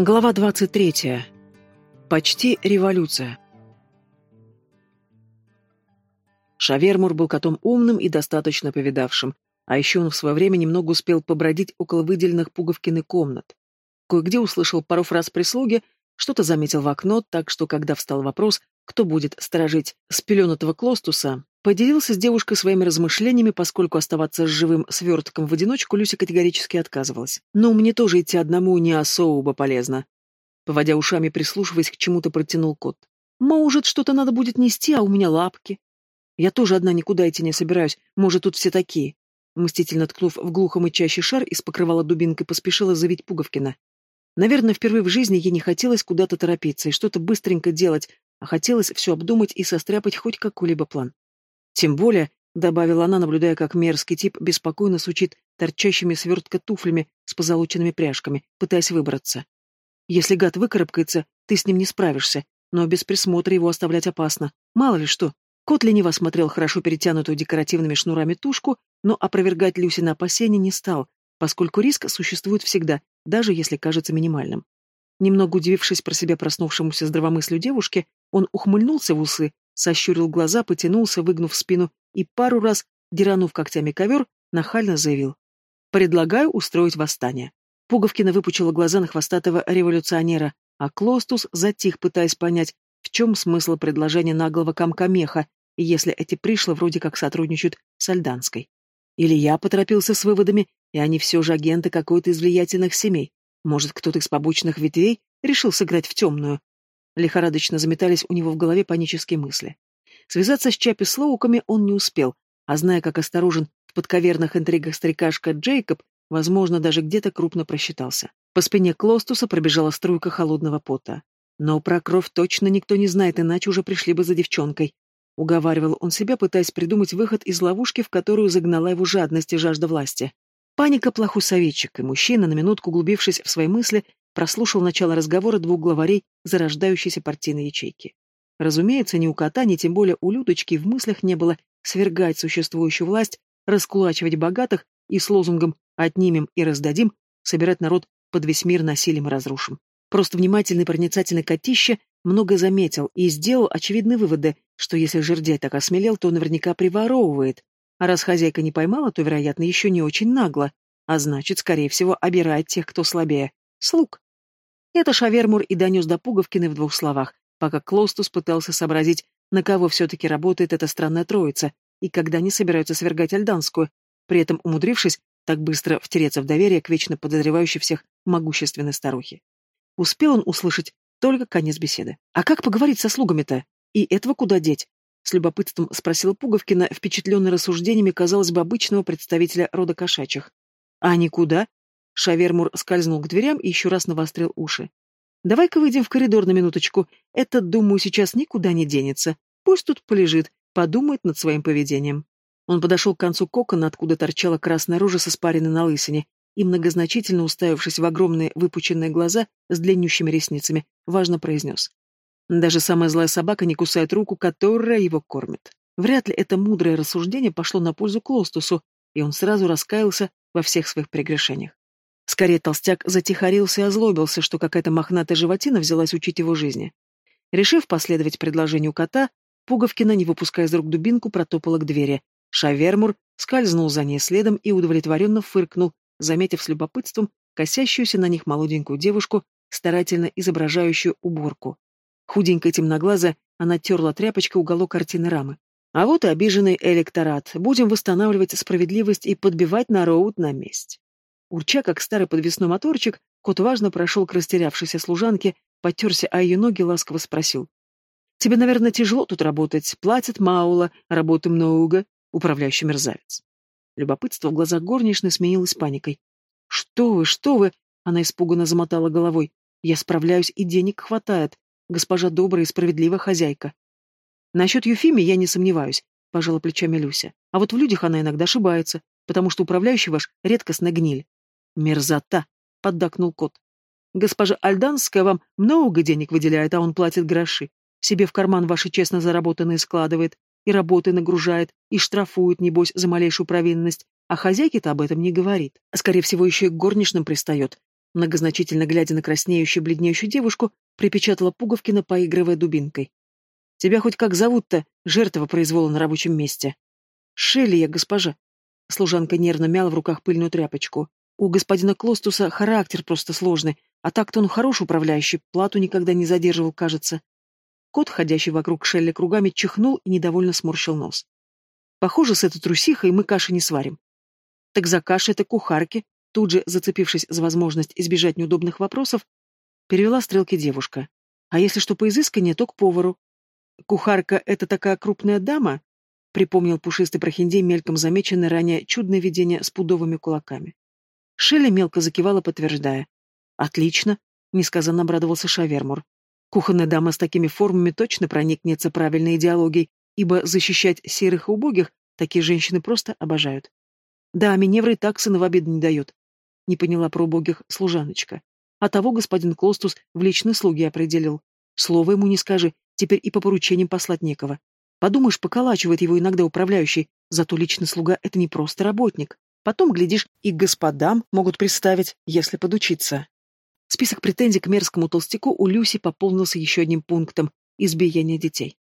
Глава 23. Почти революция. Шавермур был котом умным и достаточно повидавшим, а еще он в свое время немного успел побродить около выделенных Пуговкины комнат. Кое-где услышал пару фраз прислуги, что-то заметил в окно, так что, когда встал вопрос, кто будет сторожить спеленатого Клостуса, поделился с девушкой своими размышлениями, поскольку оставаться с живым свертком в одиночку Люся категорически отказывалась. «Но мне тоже идти одному не особо полезно». Поводя ушами, прислушиваясь к чему-то, протянул кот. «Может, что-то надо будет нести, а у меня лапки». «Я тоже одна никуда идти не собираюсь, может, тут все такие». Мстительно ткнув в глухо мычащий шар из покрывала дубинкой, поспешила завить Пуговкина. Наверное, впервые в жизни ей не хотелось куда-то торопиться и что-то быстренько делать, а хотелось все обдумать и состряпать хоть какой-либо план. Тем более, — добавила она, наблюдая, как мерзкий тип беспокойно сучит торчащими свертка туфлями с позолоченными пряжками, пытаясь выбраться. Если гад выкарабкается, ты с ним не справишься, но без присмотра его оставлять опасно. Мало ли что. Кот лениво смотрел хорошо перетянутую декоративными шнурами тушку, но опровергать Люсина опасения не стал, поскольку риск существует всегда, даже если кажется минимальным. Немного удивившись про себя проснувшемуся здравомыслию девушки, он ухмыльнулся в усы, сощурил глаза, потянулся, выгнув спину и пару раз, деранув когтями ковер, нахально заявил. «Предлагаю устроить восстание». Пуговкина выпучила глаза на хвостатого революционера, а Клостус затих, пытаясь понять, в чем смысл предложения наглого комка меха, если эти пришлы вроде как сотрудничают с Альданской. Или я поторопился с выводами, и они все же агенты какой-то из влиятельных семей. Может, кто-то из побочных ветвей решил сыграть в темную. Лихорадочно заметались у него в голове панические мысли. Связаться с Чапи Слоуками он не успел, а зная, как осторожен в подковерных интригах старикашка Джейкоб, возможно, даже где-то крупно просчитался. По спине Клостуса пробежала струйка холодного пота. Но про кровь точно никто не знает, иначе уже пришли бы за девчонкой. Уговаривал он себя, пытаясь придумать выход из ловушки, в которую загнала его жадность и жажда власти. Паника плохой советчик, и мужчина, на минутку углубившись в свои мысли, прослушал начало разговора двух главарей зарождающейся партийной ячейки. Разумеется, ни у кота, ни тем более у Людочки в мыслях не было свергать существующую власть, раскулачивать богатых и с лозунгом «отнимем и раздадим» собирать народ под весь мир насилием и разрушим. Просто внимательный проницательный котище много заметил и сделал очевидные выводы, что если жердяй так осмелел, то наверняка приворовывает, а раз хозяйка не поймала, то, вероятно, еще не очень нагло, а значит, скорее всего, обирает тех, кто слабее. Слуг. Это Шавермур и донес до Пуговкины в двух словах, пока Клостус пытался сообразить, на кого все-таки работает эта странная троица, и когда они собираются свергать Альданскую, при этом умудрившись так быстро втереться в доверие к вечно подозревающей всех могущественной старухе. Успел он услышать только конец беседы. А как поговорить со слугами-то? И этого куда деть? С любопытством спросила Пуговкина, впечатленный рассуждениями, казалось бы, обычного представителя рода кошачьих. «А никуда?» Шавермур скользнул к дверям и еще раз навострил уши. «Давай-ка выйдем в коридор на минуточку. Этот, думаю, сейчас никуда не денется. Пусть тут полежит, подумает над своим поведением». Он подошел к концу кокона, откуда торчала красная рожа со спаренной на лысине, и, многозначительно уставившись в огромные выпученные глаза с длиннющими ресницами, важно произнес. Даже самая злая собака не кусает руку, которая его кормит. Вряд ли это мудрое рассуждение пошло на пользу Клостусу, и он сразу раскаялся во всех своих прегрешениях. Скорее толстяк затихарился и озлобился, что какая-то мохнатая животина взялась учить его жизни. Решив последовать предложению кота, Пуговкина, не выпуская из рук дубинку, протопала к двери. Шавермур скользнул за ней следом и удовлетворенно фыркнул, заметив с любопытством косящуюся на них молоденькую девушку, старательно изображающую уборку. Худенькая темноглазая, она терла тряпочкой уголок картины рамы. А вот и обиженный электорат. Будем восстанавливать справедливость и подбивать народ на месть. Урча, как старый подвесной моторчик, кот важно прошел к растерявшейся служанке, потерся о ее ноги, ласково спросил. «Тебе, наверное, тяжело тут работать. Платят маула, работы много. Управляющий мерзавец». Любопытство в глазах горничной сменилось паникой. «Что вы, что вы?» — она испуганно замотала головой. «Я справляюсь, и денег хватает госпожа добрая и справедливая хозяйка. Насчет Юфими я не сомневаюсь, пожала плечами Люся. А вот в людях она иногда ошибается, потому что управляющий ваш редкостная гниль. Мерзота, поддакнул кот. Госпожа Альданская вам много денег выделяет, а он платит гроши. Себе в карман ваши честно заработанные складывает, и работы нагружает, и штрафует, небось, за малейшую провинность, а хозяйке-то об этом не говорит. Скорее всего, еще и к горничным пристает. многозначительно глядя на краснеющую, бледнеющую девушку, припечатала Пуговкина, поигрывая дубинкой. «Тебя хоть как зовут-то, жертва произвола на рабочем месте?» «Шелли я, госпожа». Служанка нервно мяла в руках пыльную тряпочку. «У господина Клостуса характер просто сложный, а так-то он хороший управляющий, плату никогда не задерживал, кажется». Кот, ходящий вокруг Шелли кругами, чихнул и недовольно сморщил нос. «Похоже, с этой трусихой мы каши не сварим». «Так за кашей это кухарки», тут же, зацепившись за возможность избежать неудобных вопросов, перевела стрелки девушка. «А если что поизысканнее, то к повару». «Кухарка — это такая крупная дама?» — припомнил пушистый прохиндей, мельком замеченное ранее чудное видение с пудовыми кулаками. Шелли мелко закивала, подтверждая. «Отлично», — несказанно обрадовался Шавермур. Кухонная дама с такими формами точно проникнется правильной идеологией, ибо защищать серых и убогих такие женщины просто обожают. Да, Миневра и так в обид не дает. Не поняла про убогих служаночка. А того господин Клостус в личные слуги определил. Слово ему не скажи, теперь и по поручениям послать некого. Подумаешь, поколачивает его иногда управляющий, зато личный слуга — это не просто работник. Потом, глядишь, и господам могут представить, если подучиться. Список претензий к мерзкому толстяку у Люси пополнился еще одним пунктом – избиение детей.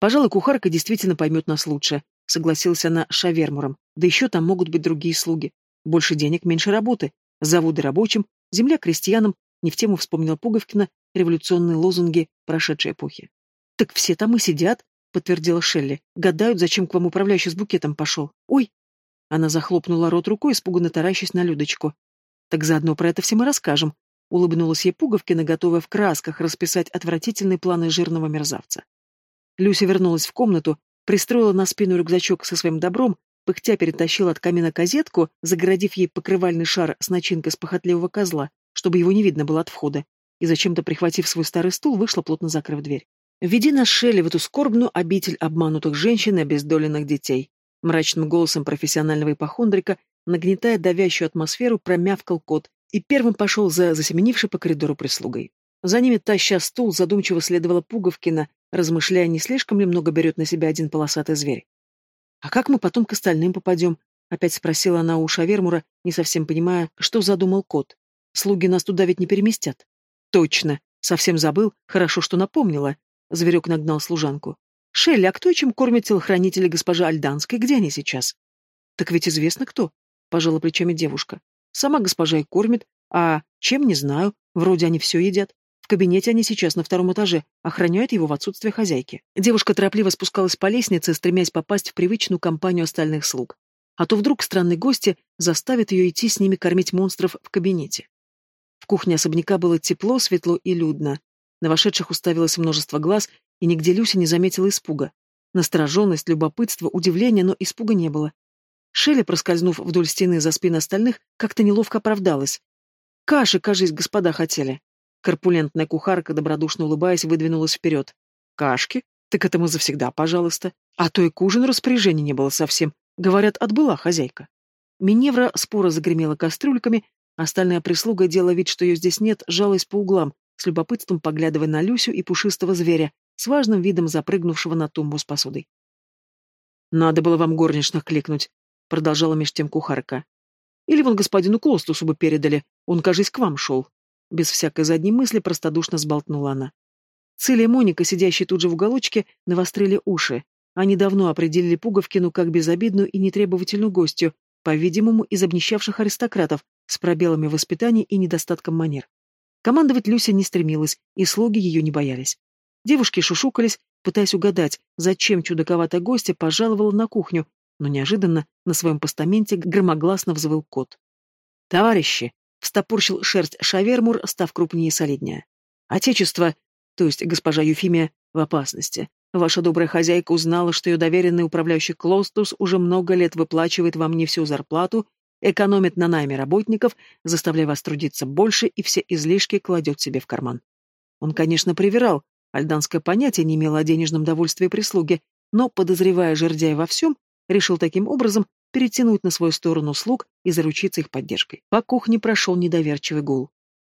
«Пожалуй, кухарка действительно поймет нас лучше», — согласился она с шавермуром. «Да еще там могут быть другие слуги. Больше денег, меньше работы. Заводы рабочим, земля крестьянам». Не в тему вспомнила Пуговкина революционные лозунги прошедшей эпохи. «Так все там и сидят», — подтвердила Шелли. «Гадают, зачем к вам управляющий с букетом пошел. Ой!» Она захлопнула рот рукой, испуганно таращась на Людочку. «Так заодно про это всем и расскажем», Улыбнулась ей Пуговкина, готовая в красках расписать отвратительные планы жирного мерзавца. Люся вернулась в комнату, пристроила на спину рюкзачок со своим добром, пыхтя перетащила от камина козетку, загородив ей покрывальный шар с начинкой с похотливого козла, чтобы его не видно было от входа, и зачем-то, прихватив свой старый стул, вышла, плотно закрыв дверь. «Веди нас, Шелли, в эту скорбную обитель обманутых женщин и обездоленных детей», мрачным голосом профессионального ипохондрика, нагнетая давящую атмосферу, промявкал кот, и первым пошел за засеменившей по коридору прислугой. За ними, таща стул, задумчиво следовала Пуговкина, размышляя, не слишком ли много берет на себя один полосатый зверь. «А как мы потом к остальным попадем?» — опять спросила она у Шавермура, не совсем понимая, что задумал кот. «Слуги нас туда ведь не переместят». «Точно! Совсем забыл. Хорошо, что напомнила». Зверек нагнал служанку. «Шелли, а кто и чем кормит телохранители госпожи Альданской? Где они сейчас?» «Так ведь известно кто», — пожала плечами девушка. Сама госпожа и кормит, а чем не знаю, вроде они все едят. В кабинете они сейчас на втором этаже, охраняют его в отсутствие хозяйки. Девушка торопливо спускалась по лестнице, стремясь попасть в привычную компанию остальных слуг. А то вдруг странные гости заставят ее идти с ними кормить монстров в кабинете. В кухне особняка было тепло, светло и людно. На вошедших уставилось множество глаз, и нигде Люся не заметила испуга. Настороженность, любопытство, удивление, но испуга не было. Шелли, проскользнув вдоль стены за спин остальных, как-то неловко оправдалась. «Каши, кажись, господа хотели». Корпулентная кухарка, добродушно улыбаясь, выдвинулась вперед. «Кашки? Так это мы завсегда, пожалуйста. А то и к ужину распоряжения не было совсем. Говорят, отбыла хозяйка». Миневра споро загремела кастрюльками, остальная прислуга, делая вид, что ее здесь нет, жалась по углам, с любопытством поглядывая на Люсю и пушистого зверя, с важным видом запрыгнувшего на тумбу с посудой. «Надо было вам горничных кликнуть», — продолжала меж тем кухарка. «Или вон господину Клостусу бы передали, он, кажись, к вам шел». Без всякой задней мысли простодушно сболтнула она. Циля и Моника, сидящие тут же в уголочке, навострили уши. Они давно определили Пуговкину как безобидную и нетребовательную гостью, по-видимому, из обнищавших аристократов, с пробелами воспитания и недостатком манер. Командовать Люся не стремилась, и слуги ее не боялись. Девушки шушукались, пытаясь угадать, зачем чудаковатая гостья пожаловала на кухню, но неожиданно на своем постаменте громогласно взвыл кот. «Товарищи!» — встопорщил шерсть Шавермур, став крупнее и солиднее. «Отечество, то есть госпожа Юфимия, в опасности. Ваша добрая хозяйка узнала, что ее доверенный управляющий Клостус уже много лет выплачивает вам не всю зарплату, экономит на найме работников, заставляя вас трудиться больше и все излишки кладет себе в карман. Он, конечно, привирал, альданское понятие не имело о денежном довольстве прислуги, но, подозревая жердяя во всем, решил таким образом перетянуть на свою сторону слуг и заручиться их поддержкой. По кухне прошел недоверчивый гул.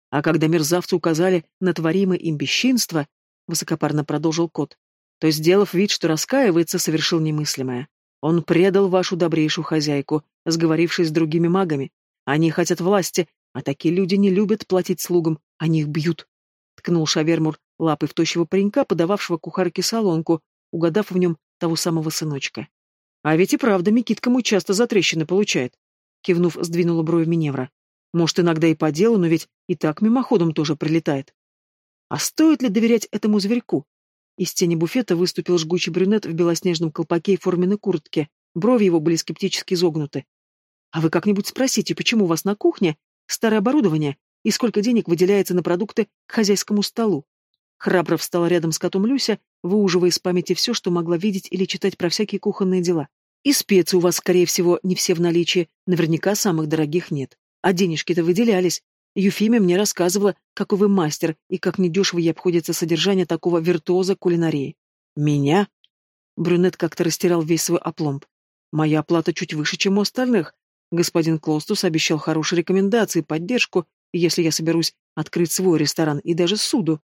А когда мерзавцы указали на творимое им бесчинство, высокопарно продолжил кот, то, сделав вид, что раскаивается, совершил немыслимое. Он предал вашу добрейшую хозяйку, сговорившись с другими магами. Они хотят власти, А такие люди не любят платить слугам, они их бьют. Ткнул Шавермур лапой в тощего паренька, подававшего кухарке солонку, угадав в нем того самого сыночка. А ведь и правда Микитка мой часто за трещины получает. Кивнув, сдвинула брови Миневра. Может, иногда и по делу, но ведь и так мимоходом тоже прилетает. А стоит ли доверять этому зверьку? Из тени буфета выступил жгучий брюнет в белоснежном колпаке и форменной куртке. Брови его были скептически изогнуты. А вы как-нибудь спросите, почему у вас на кухне старое оборудование и сколько денег выделяется на продукты к хозяйскому столу? Храбро встала рядом с котом Люся, выуживая из памяти все, что могла видеть или читать про всякие кухонные дела. И специи у вас, скорее всего, не все в наличии, наверняка самых дорогих нет. А денежки-то выделялись. Юфимия мне рассказывала, какой вы мастер и как недешево ей обходится содержание такого виртуоза кулинарии. Меня? Брюнет как-то растирал весь свой опломб. Моя оплата чуть выше, чем у остальных. Господин Клостус обещал хорошие рекомендации, поддержку, если я соберусь открыть свой ресторан и даже суду.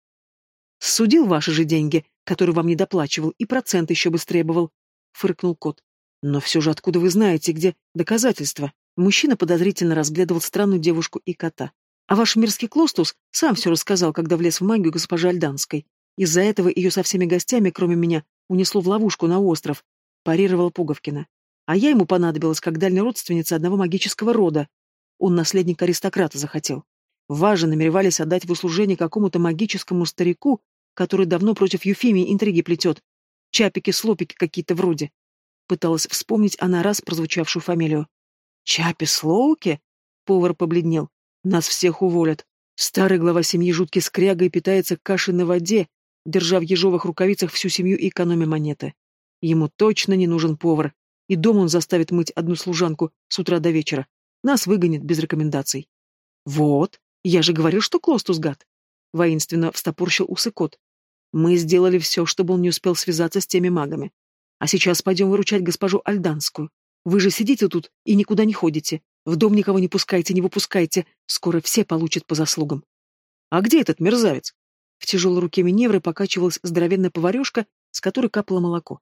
Судил ваши же деньги, которые вам не доплачивал, и процент еще быстрее требовал, — фыркнул кот. Но все же откуда вы знаете, где доказательства? Мужчина подозрительно разглядывал странную девушку и кота. А ваш мирский Клостус сам все рассказал, когда влез в магию госпожи Альданской. Из-за этого ее со всеми гостями, кроме меня, унесло в ловушку на остров, парировала Пуговкина. А я ему понадобилась как дальняя родственница одного магического рода. Он наследник аристократа захотел. Вас же намеревались отдать в услужение какому-то магическому старику, который давно против Юфимии интриги плетет. Чапики-слопики какие-то вроде. Пыталась вспомнить она раз прозвучавшую фамилию. «Чапи-слоуки?» Повар побледнел. «Нас всех уволят. Старый глава семьи жуткий скряга и питается кашей на воде, держа в ежовых рукавицах всю семью и экономя монеты. Ему точно не нужен повар, и дом он заставит мыть одну служанку с утра до вечера. Нас выгонит без рекомендаций». «Вот, я же говорил, что Клостус гад!» Воинственно встопорщил усы кот. «Мы сделали все, чтобы он не успел связаться с теми магами. А сейчас пойдем выручать госпожу Альданскую. Вы же сидите тут и никуда не ходите. В дом никого не пускайте, не выпускайте. Скоро все получат по заслугам. А где этот мерзавец? В тяжелой руке Миневры покачивалась здоровенная поварешка, с которой капало молоко.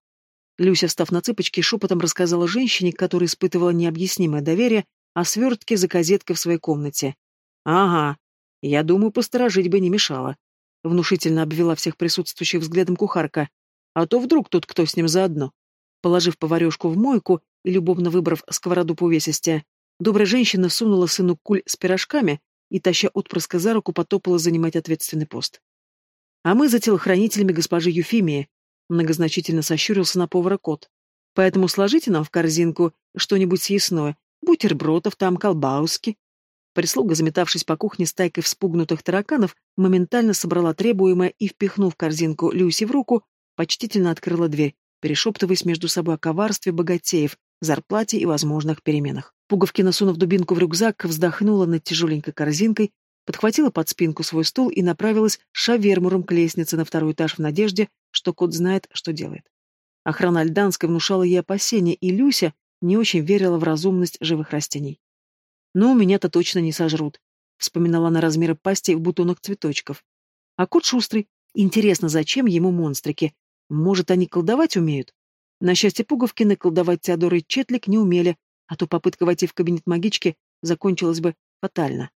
Люся, встав на цыпочки, шепотом рассказала женщине, которая испытывала необъяснимое доверие, о свертке за газеткой в своей комнате. «Ага, я думаю, посторожить бы не мешало», — внушительно обвела всех присутствующих взглядом кухарка. А то вдруг тут кто с ним заодно. Положив поварешку в мойку и любовно выбрав сковороду по увесистее, добрая женщина сунула сыну куль с пирожками и, таща отпрыска за руку, потопала занимать ответственный пост. А мы за телохранителями госпожи Юфимии, многозначительно сощурился на повара кот. Поэтому сложите нам в корзинку что-нибудь съестное, бутербродов там, колбауски. Прислуга, заметавшись по кухне стайкой вспугнутых тараканов, моментально собрала требуемое и, впихнув корзинку Люси в руку, почтительно открыла дверь, перешептываясь между собой о коварстве богатеев, зарплате и возможных переменах. Пуговкина, сунув дубинку в рюкзак, вздохнула над тяжеленькой корзинкой, подхватила под спинку свой стул и направилась шавермуром к лестнице на второй этаж в надежде, что кот знает, что делает. Охрана Альданской внушала ей опасения, и Люся не очень верила в разумность живых растений. «Ну, меня-то точно не сожрут», — вспоминала на размеры пасти в бутонах цветочков. А кот шустрый. Интересно, зачем ему монстрики? Может, они колдовать умеют? На счастье Пуговкины колдовать Теодор и Четлик не умели, а то попытка войти в кабинет магички закончилась бы фатально.